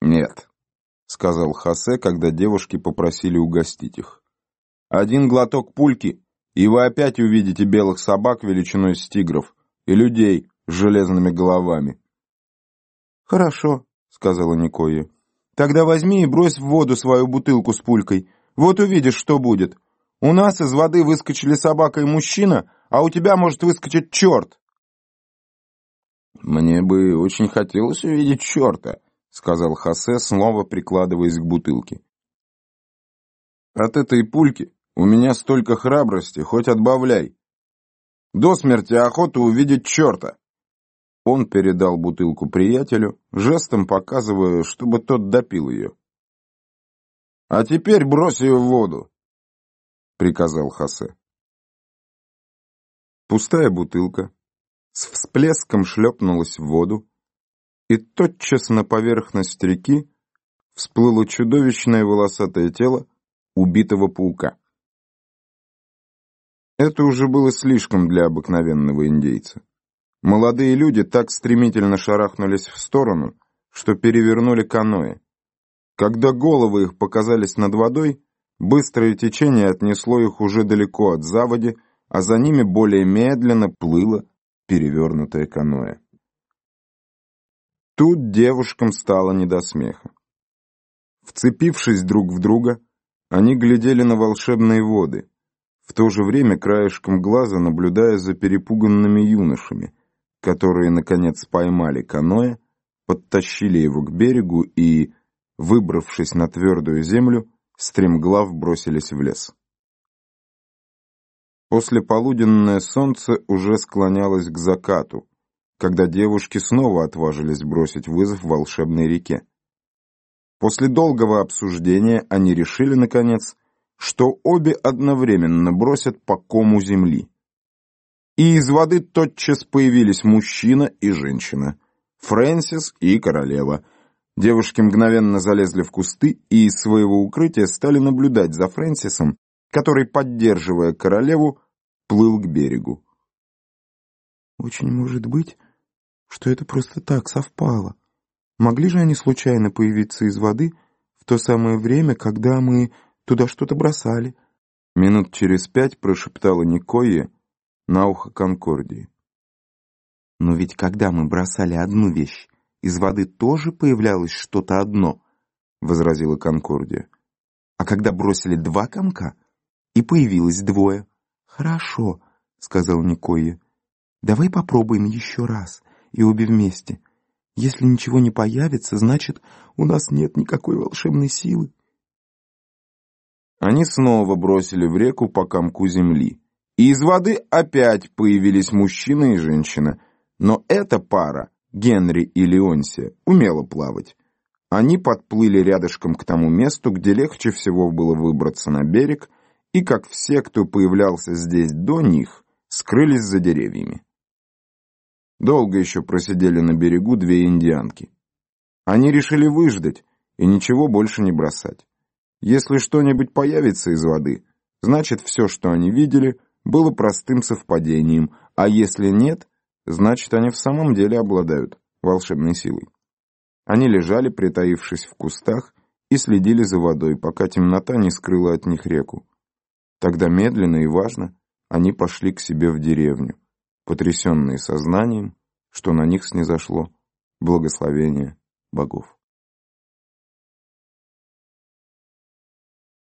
«Нет», — сказал Хосе, когда девушки попросили угостить их. «Один глоток пульки, и вы опять увидите белых собак величиной с тигров и людей с железными головами». «Хорошо», — сказала Никоя. «Тогда возьми и брось в воду свою бутылку с пулькой. Вот увидишь, что будет. У нас из воды выскочили собака и мужчина, а у тебя может выскочить черт». «Мне бы очень хотелось увидеть черта», — сказал Хосе, снова прикладываясь к бутылке. «От этой пульки у меня столько храбрости, хоть отбавляй. До смерти охота увидеть черта». Он передал бутылку приятелю, жестом показывая, чтобы тот допил ее. «А теперь брось ее в воду», — приказал Хосе. Пустая бутылка с всплеском шлепнулась в воду, и тотчас на поверхность реки всплыло чудовищное волосатое тело убитого паука. Это уже было слишком для обыкновенного индейца. Молодые люди так стремительно шарахнулись в сторону, что перевернули каноэ. Когда головы их показались над водой, быстрое течение отнесло их уже далеко от заводи, а за ними более медленно плыло перевернутое каноэ. Тут девушкам стало не до смеха. Вцепившись друг в друга, они глядели на волшебные воды, в то же время краешком глаза наблюдая за перепуганными юношами, которые, наконец, поймали каноэ, подтащили его к берегу и, выбравшись на твердую землю, стремглав бросились в лес. После полуденное солнце уже склонялось к закату, когда девушки снова отважились бросить вызов волшебной реке. После долгого обсуждения они решили, наконец, что обе одновременно бросят по кому земли и из воды тотчас появились мужчина и женщина, Фрэнсис и королева. Девушки мгновенно залезли в кусты и из своего укрытия стали наблюдать за Фрэнсисом, который, поддерживая королеву, плыл к берегу. «Очень может быть, что это просто так совпало. Могли же они случайно появиться из воды в то самое время, когда мы туда что-то бросали?» Минут через пять прошептала Никоя, на ухо Конкордии. Но ведь когда мы бросали одну вещь, из воды тоже появлялось что-то одно, возразила Конкордия. А когда бросили два комка, и появилось двое. Хорошо, сказал Никоя. Давай попробуем еще раз, и обе вместе. Если ничего не появится, значит, у нас нет никакой волшебной силы. Они снова бросили в реку по комку земли. И из воды опять появились мужчина и женщина. Но эта пара, Генри и Леонсия, умела плавать. Они подплыли рядышком к тому месту, где легче всего было выбраться на берег, и, как все, кто появлялся здесь до них, скрылись за деревьями. Долго еще просидели на берегу две индианки. Они решили выждать и ничего больше не бросать. Если что-нибудь появится из воды, значит, все, что они видели — было простым совпадением, а если нет, значит, они в самом деле обладают волшебной силой. Они лежали, притаившись в кустах, и следили за водой, пока темнота не скрыла от них реку. Тогда медленно и важно они пошли к себе в деревню, потрясенные сознанием, что на них снизошло благословение богов.